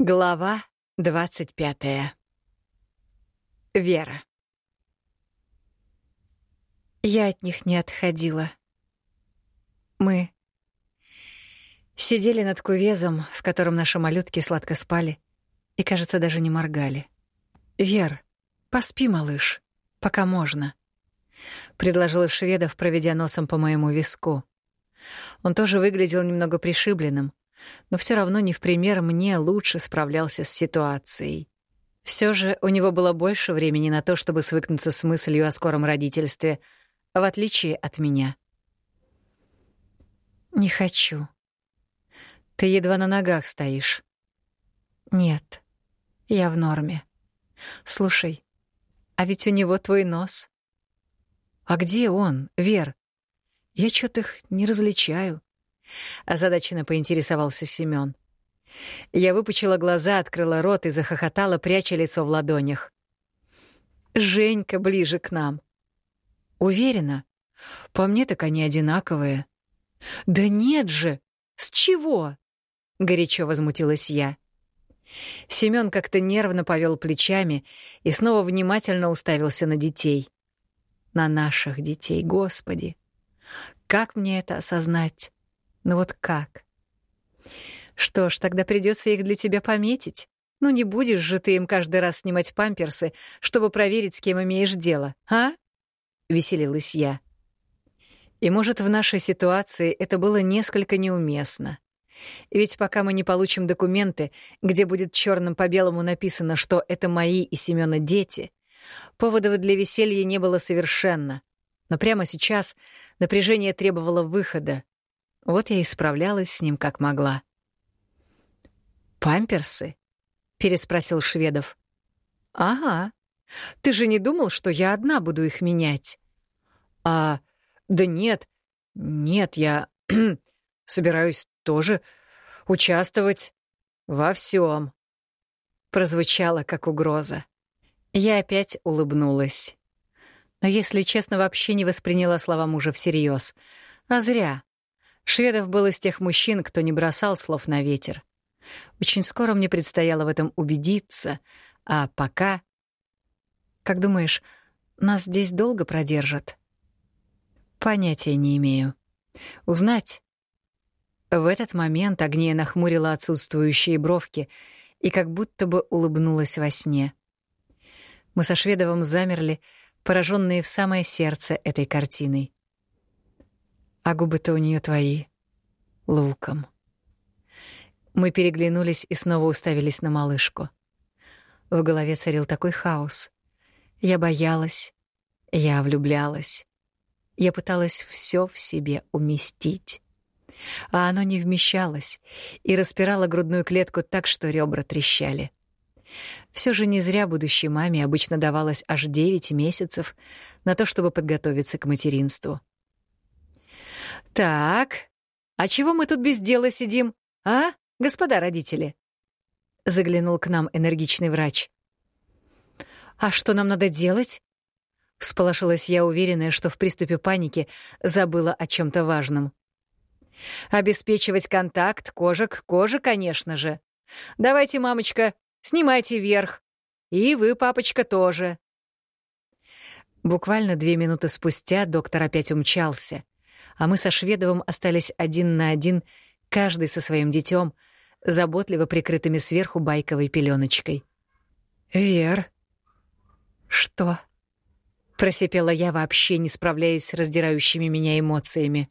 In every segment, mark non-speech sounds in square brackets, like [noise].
Глава двадцать пятая. Вера. Я от них не отходила. Мы сидели над кувезом, в котором наши малютки сладко спали и, кажется, даже не моргали. «Вер, поспи, малыш, пока можно», — предложил Шведов, проведя носом по моему виску. Он тоже выглядел немного пришибленным — но все равно не в пример мне лучше справлялся с ситуацией. Все же у него было больше времени на то, чтобы свыкнуться с мыслью о скором родительстве, в отличие от меня. «Не хочу. Ты едва на ногах стоишь». «Нет, я в норме. Слушай, а ведь у него твой нос». «А где он, Вер? Я что-то их не различаю». Озадаченно поинтересовался Семён. Я выпучила глаза, открыла рот и захохотала, пряча лицо в ладонях. «Женька ближе к нам». «Уверена? По мне так они одинаковые». «Да нет же! С чего?» — горячо возмутилась я. Семён как-то нервно повел плечами и снова внимательно уставился на детей. На наших детей, Господи! Как мне это осознать? Ну вот как? Что ж, тогда придется их для тебя пометить. Ну не будешь же ты им каждый раз снимать памперсы, чтобы проверить, с кем имеешь дело, а? Веселилась я. И, может, в нашей ситуации это было несколько неуместно. Ведь пока мы не получим документы, где будет черным по белому написано, что это мои и Семёна дети, поводов для веселья не было совершенно. Но прямо сейчас напряжение требовало выхода, вот я и справлялась с ним как могла. «Памперсы?» — переспросил Шведов. «Ага. Ты же не думал, что я одна буду их менять?» «А, да нет, нет, я [clears throat] собираюсь тоже участвовать во всем. Прозвучало как угроза. Я опять улыбнулась. Но, если честно, вообще не восприняла слова мужа всерьез. А зря. Шведов был из тех мужчин, кто не бросал слов на ветер. Очень скоро мне предстояло в этом убедиться, а пока... Как думаешь, нас здесь долго продержат? Понятия не имею. Узнать? В этот момент Агния нахмурила отсутствующие бровки и как будто бы улыбнулась во сне. Мы со Шведовым замерли, пораженные в самое сердце этой картиной. А губы-то у нее твои. Луком. Мы переглянулись и снова уставились на малышку. В голове царил такой хаос. Я боялась, я влюблялась. Я пыталась все в себе уместить. А оно не вмещалось и распирало грудную клетку так, что ребра трещали. Все же не зря будущей маме обычно давалось аж девять месяцев на то, чтобы подготовиться к материнству. «Так, а чего мы тут без дела сидим, а, господа родители?» Заглянул к нам энергичный врач. «А что нам надо делать?» Всполошилась я, уверенная, что в приступе паники забыла о чем то важном. «Обеспечивать контакт кожа к коже, конечно же. Давайте, мамочка, снимайте верх. И вы, папочка, тоже». Буквально две минуты спустя доктор опять умчался, а мы со Шведовым остались один на один, каждый со своим детем, заботливо прикрытыми сверху байковой пеленочкой. «Вер». «Что?» — просипела я, вообще не справляясь с раздирающими меня эмоциями.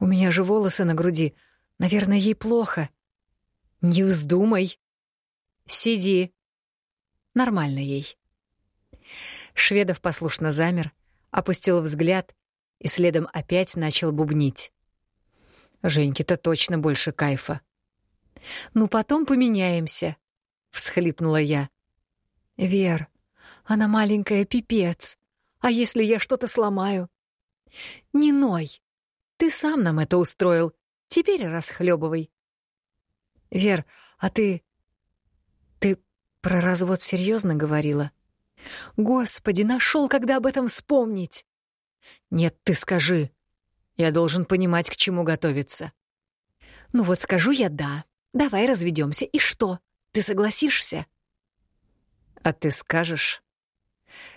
«У меня же волосы на груди. Наверное, ей плохо». «Не вздумай». «Сиди». «Нормально ей». Шведов послушно замер, опустил взгляд и следом опять начал бубнить. Женьке-то точно больше кайфа. «Ну, потом поменяемся», — всхлипнула я. «Вер, она маленькая пипец. А если я что-то сломаю?» «Не ной. Ты сам нам это устроил. Теперь расхлебывай». «Вер, а ты... ты про развод серьезно говорила?» «Господи, нашел, когда об этом вспомнить!» «Нет, ты скажи. Я должен понимать, к чему готовиться». «Ну вот скажу я «да». Давай разведемся. И что? Ты согласишься? А ты скажешь?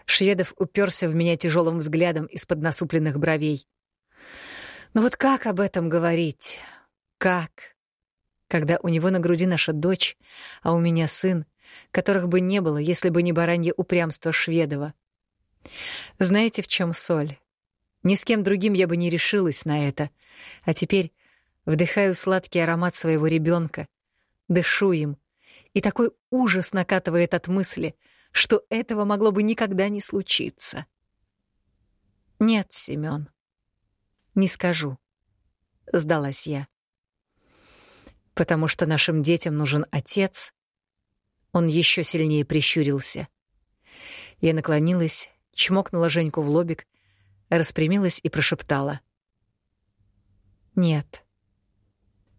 Шведов уперся в меня тяжелым взглядом из-под насупленных бровей. Ну вот как об этом говорить? Как? Когда у него на груди наша дочь, а у меня сын, которых бы не было, если бы не баранье упрямство Шведова. Знаете, в чем соль? Ни с кем другим я бы не решилась на это. А теперь вдыхаю сладкий аромат своего ребенка, дышу им, и такой ужас накатывает от мысли, что этого могло бы никогда не случиться. Нет, Семён, не скажу, сдалась я. Потому что нашим детям нужен отец. Он еще сильнее прищурился. Я наклонилась, чмокнула Женьку в лобик, распрямилась и прошептала. «Нет,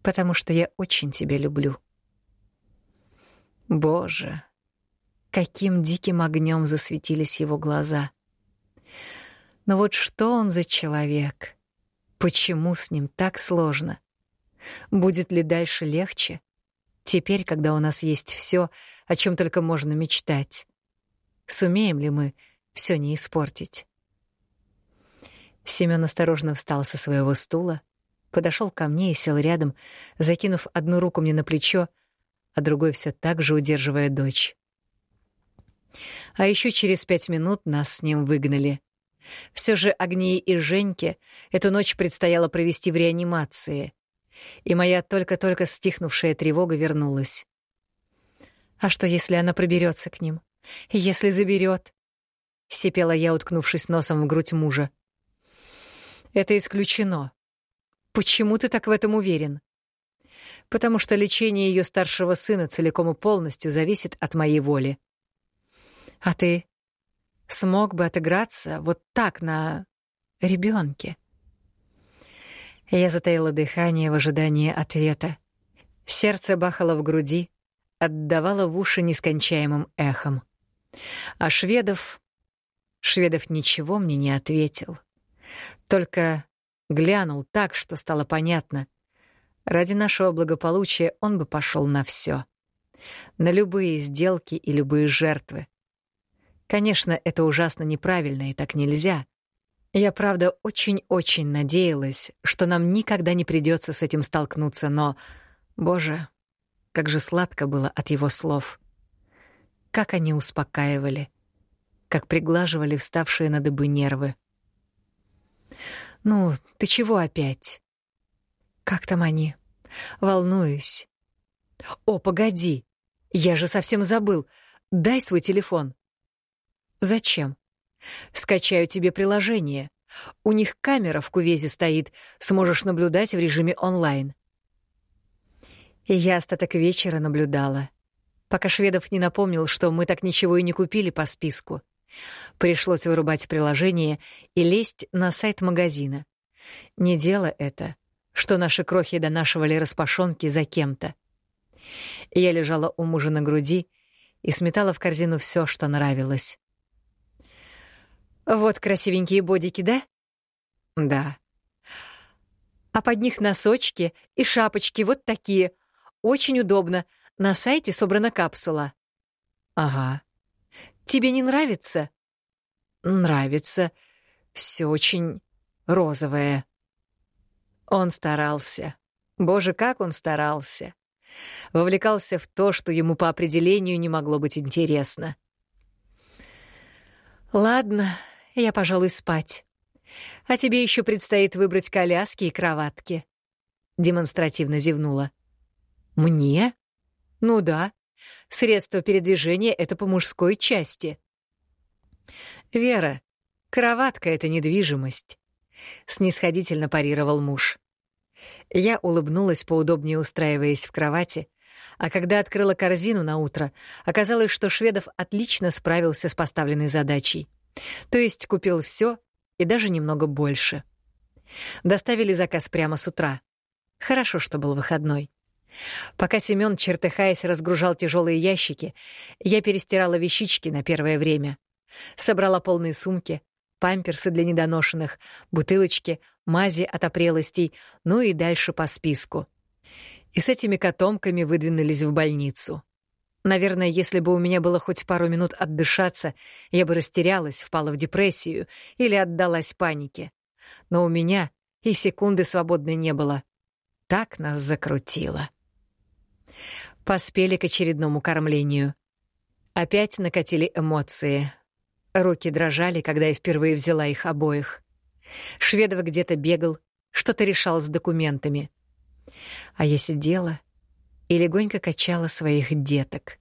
потому что я очень тебя люблю». Боже, каким диким огнем засветились его глаза. Но вот что он за человек? Почему с ним так сложно? Будет ли дальше легче? Теперь, когда у нас есть все, о чем только можно мечтать. Сумеем ли мы все не испортить? Семён осторожно встал со своего стула, подошел ко мне и сел рядом, закинув одну руку мне на плечо, а другой все так же удерживая дочь. А еще через пять минут нас с ним выгнали. Все же Агнии и Женьке эту ночь предстояло провести в реанимации, и моя только-только стихнувшая тревога вернулась. А что, если она проберется к ним? Если заберет? сипела я, уткнувшись носом в грудь мужа. Это исключено. Почему ты так в этом уверен? Потому что лечение ее старшего сына целиком и полностью зависит от моей воли. А ты смог бы отыграться вот так на ребенке? Я затаила дыхание в ожидании ответа. Сердце бахало в груди, отдавало в уши нескончаемым эхом. А Шведов... Шведов ничего мне не ответил. Только глянул так, что стало понятно. Ради нашего благополучия он бы пошел на все, На любые сделки и любые жертвы. Конечно, это ужасно неправильно и так нельзя. Я, правда, очень-очень надеялась, что нам никогда не придется с этим столкнуться, но, боже, как же сладко было от его слов. Как они успокаивали, как приглаживали вставшие на дыбы нервы. «Ну, ты чего опять?» «Как там они?» «Волнуюсь». «О, погоди! Я же совсем забыл. Дай свой телефон». «Зачем?» «Скачаю тебе приложение. У них камера в кувезе стоит, сможешь наблюдать в режиме онлайн». Я остаток вечера наблюдала, пока Шведов не напомнил, что мы так ничего и не купили по списку. Пришлось вырубать приложение и лезть на сайт магазина. Не дело это, что наши крохи донашивали распашонки за кем-то. Я лежала у мужа на груди и сметала в корзину все, что нравилось. «Вот красивенькие бодики, да?» «Да». «А под них носочки и шапочки вот такие. Очень удобно. На сайте собрана капсула». «Ага». Тебе не нравится? Нравится. Все очень розовое. Он старался. Боже, как он старался. Вовлекался в то, что ему по определению не могло быть интересно. Ладно, я, пожалуй, спать. А тебе еще предстоит выбрать коляски и кроватки. Демонстративно зевнула. Мне? Ну да. Средство передвижения — это по мужской части. «Вера, кроватка — это недвижимость», — снисходительно парировал муж. Я улыбнулась, поудобнее устраиваясь в кровати, а когда открыла корзину на утро, оказалось, что Шведов отлично справился с поставленной задачей. То есть купил все и даже немного больше. Доставили заказ прямо с утра. Хорошо, что был выходной. Пока Семён, чертыхаясь, разгружал тяжелые ящики, я перестирала вещички на первое время. Собрала полные сумки, памперсы для недоношенных, бутылочки, мази от опрелостей, ну и дальше по списку. И с этими котомками выдвинулись в больницу. Наверное, если бы у меня было хоть пару минут отдышаться, я бы растерялась, впала в депрессию или отдалась панике. Но у меня и секунды свободной не было. Так нас закрутило. Поспели к очередному кормлению. Опять накатили эмоции. Руки дрожали, когда я впервые взяла их обоих. Шведов где-то бегал, что-то решал с документами. А я сидела и легонько качала своих деток.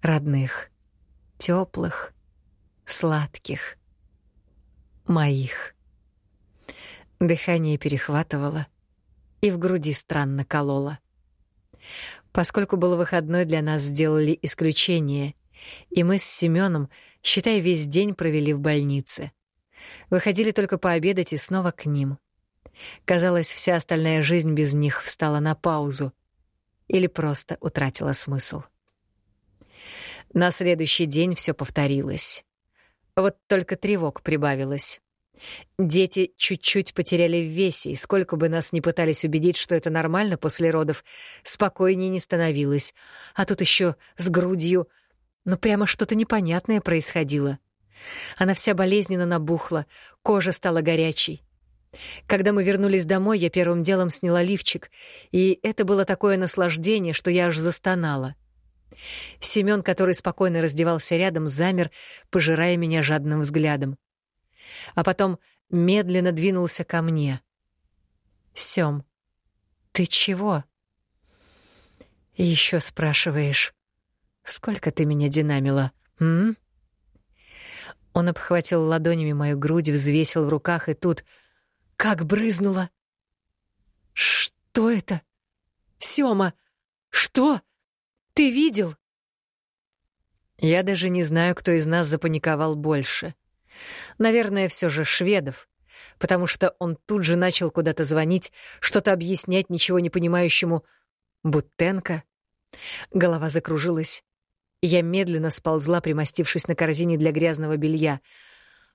Родных, теплых, сладких, моих. Дыхание перехватывало и в груди странно кололо. Поскольку был выходной, для нас сделали исключение, и мы с Семеном, считай, весь день провели в больнице. Выходили только пообедать и снова к ним. Казалось, вся остальная жизнь без них встала на паузу или просто утратила смысл. На следующий день все повторилось. Вот только тревог прибавилось. Дети чуть-чуть потеряли в весе, и сколько бы нас ни пытались убедить, что это нормально после родов, спокойнее не становилось. А тут еще с грудью. Ну, прямо что-то непонятное происходило. Она вся болезненно набухла, кожа стала горячей. Когда мы вернулись домой, я первым делом сняла лифчик, и это было такое наслаждение, что я аж застонала. Семён, который спокойно раздевался рядом, замер, пожирая меня жадным взглядом. А потом медленно двинулся ко мне. «Сём, ты чего?» «Ещё спрашиваешь, сколько ты меня динамила, м?» Он обхватил ладонями мою грудь, взвесил в руках, и тут — как брызнуло. Что это? Сёма, что? Ты видел? Я даже не знаю, кто из нас запаниковал больше. Наверное, все же Шведов, потому что он тут же начал куда-то звонить, что-то объяснять ничего не понимающему Бутенко. Голова закружилась. Я медленно сползла, примостившись на корзине для грязного белья.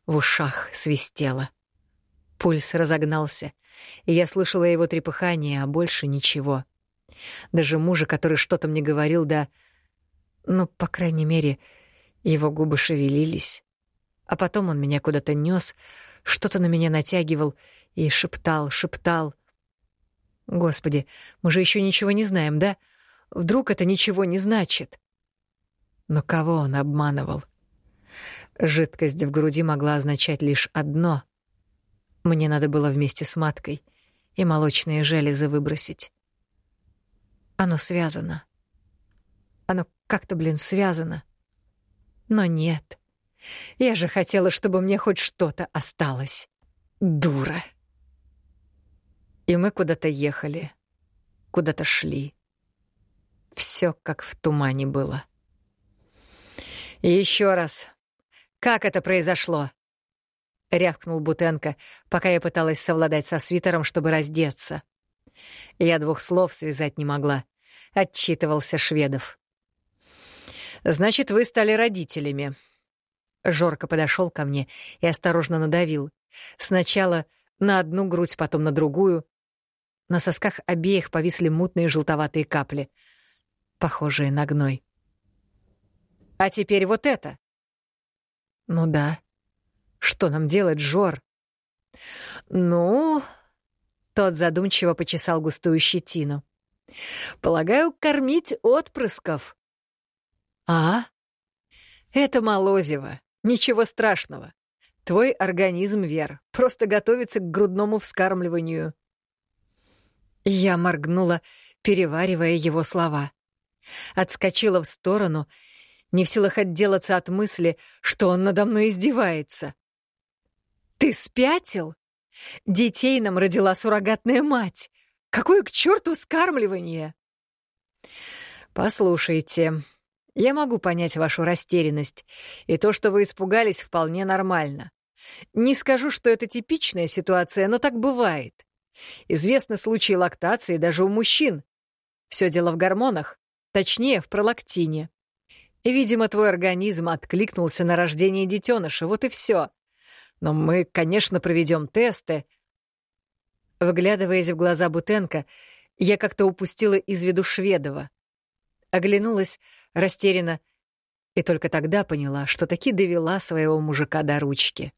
В ушах свистело. Пульс разогнался, и я слышала его трепыхание, а больше ничего. Даже мужа, который что-то мне говорил, да... Ну, по крайней мере, его губы шевелились. А потом он меня куда-то нёс, что-то на меня натягивал и шептал, шептал. Господи, мы же еще ничего не знаем, да? Вдруг это ничего не значит? Но кого он обманывал? Жидкость в груди могла означать лишь одно мне надо было вместе с маткой и молочные железы выбросить. Оно связано. Оно как-то, блин, связано. Но нет. Я же хотела, чтобы мне хоть что-то осталось. Дура. И мы куда-то ехали, куда-то шли. Все как в тумане было. Еще раз. Как это произошло? — рявкнул Бутенко, пока я пыталась совладать со свитером, чтобы раздеться. Я двух слов связать не могла. Отчитывался Шведов. «Значит, вы стали родителями». Жорко подошел ко мне и осторожно надавил. Сначала на одну грудь, потом на другую. На сосках обеих повисли мутные желтоватые капли, похожие на гной. «А теперь вот это!» «Ну да», что нам делать, Жор? Ну, тот задумчиво почесал густую щетину. Полагаю, кормить отпрысков. А? Это молозиво. Ничего страшного. Твой организм, Вер, просто готовится к грудному вскармливанию. Я моргнула, переваривая его слова. Отскочила в сторону, не в силах отделаться от мысли, что он надо мной издевается. «Ты спятил? Детей нам родила суррогатная мать. Какое к черту скармливание?» «Послушайте, я могу понять вашу растерянность, и то, что вы испугались, вполне нормально. Не скажу, что это типичная ситуация, но так бывает. Известны случаи лактации даже у мужчин. Все дело в гормонах, точнее, в пролактине. И, видимо, твой организм откликнулся на рождение детеныша, вот и все. Но мы, конечно, проведем тесты. Выглядываясь в глаза Бутенко, Я как-то упустила из виду Шведова. Оглянулась растерянно и только тогда поняла, что таки довела своего мужика до ручки.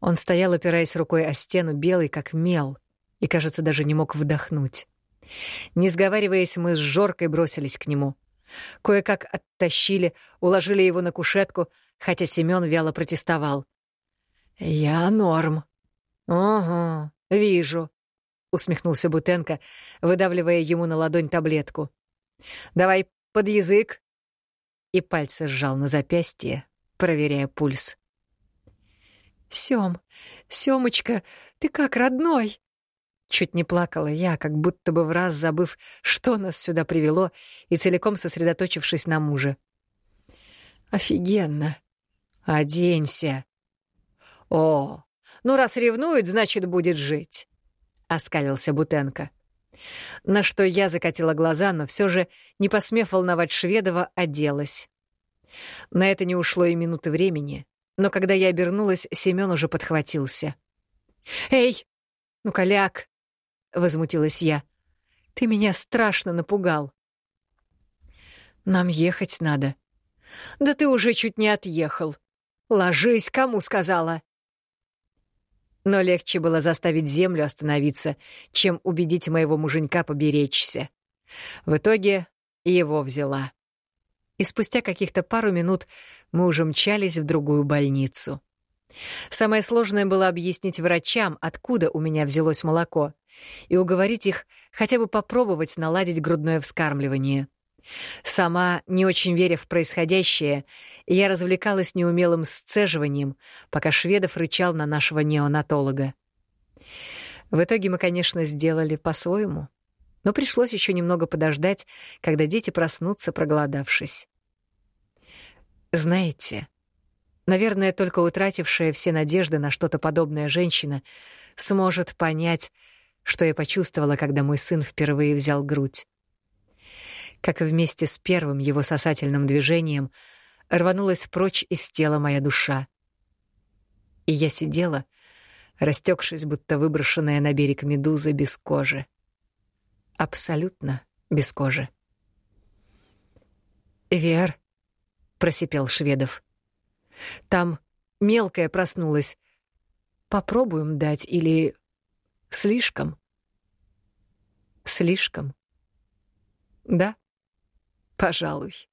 Он стоял, опираясь рукой о стену, белый как мел, и, кажется, даже не мог вдохнуть. Не сговариваясь, мы с Жоркой бросились к нему. Кое-как оттащили, уложили его на кушетку, хотя Семён вяло протестовал. «Я норм». «Ого, вижу», — усмехнулся Бутенко, выдавливая ему на ладонь таблетку. «Давай под язык». И пальцы сжал на запястье, проверяя пульс. «Сём, Сёмочка, ты как родной?» Чуть не плакала я, как будто бы в раз забыв, что нас сюда привело, и целиком сосредоточившись на муже. «Офигенно! Оденься!» «О, ну раз ревнует, значит, будет жить!» — оскалился Бутенко. На что я закатила глаза, но все же, не посмев волновать Шведова, оделась. На это не ушло и минуты времени, но когда я обернулась, Семён уже подхватился. «Эй, ну, коляк!» — возмутилась я. «Ты меня страшно напугал». «Нам ехать надо». «Да ты уже чуть не отъехал. Ложись, кому сказала?» Но легче было заставить землю остановиться, чем убедить моего муженька поберечься. В итоге его взяла. И спустя каких-то пару минут мы уже мчались в другую больницу. Самое сложное было объяснить врачам, откуда у меня взялось молоко, и уговорить их хотя бы попробовать наладить грудное вскармливание. Сама, не очень веря в происходящее, я развлекалась неумелым сцеживанием, пока Шведов рычал на нашего неонатолога. В итоге мы, конечно, сделали по-своему, но пришлось еще немного подождать, когда дети проснутся, проголодавшись. Знаете, наверное, только утратившая все надежды на что-то подобное женщина сможет понять, что я почувствовала, когда мой сын впервые взял грудь как вместе с первым его сосательным движением рванулась прочь из тела моя душа. И я сидела, растекшись, будто выброшенная на берег медуза без кожи. Абсолютно без кожи. «Вер», — просипел Шведов, — «там мелкая проснулась. Попробуем дать или слишком?» «Слишком?» «Да?» Пожалуй.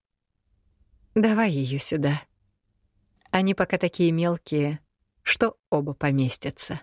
Давай ее сюда. Они пока такие мелкие, что оба поместятся.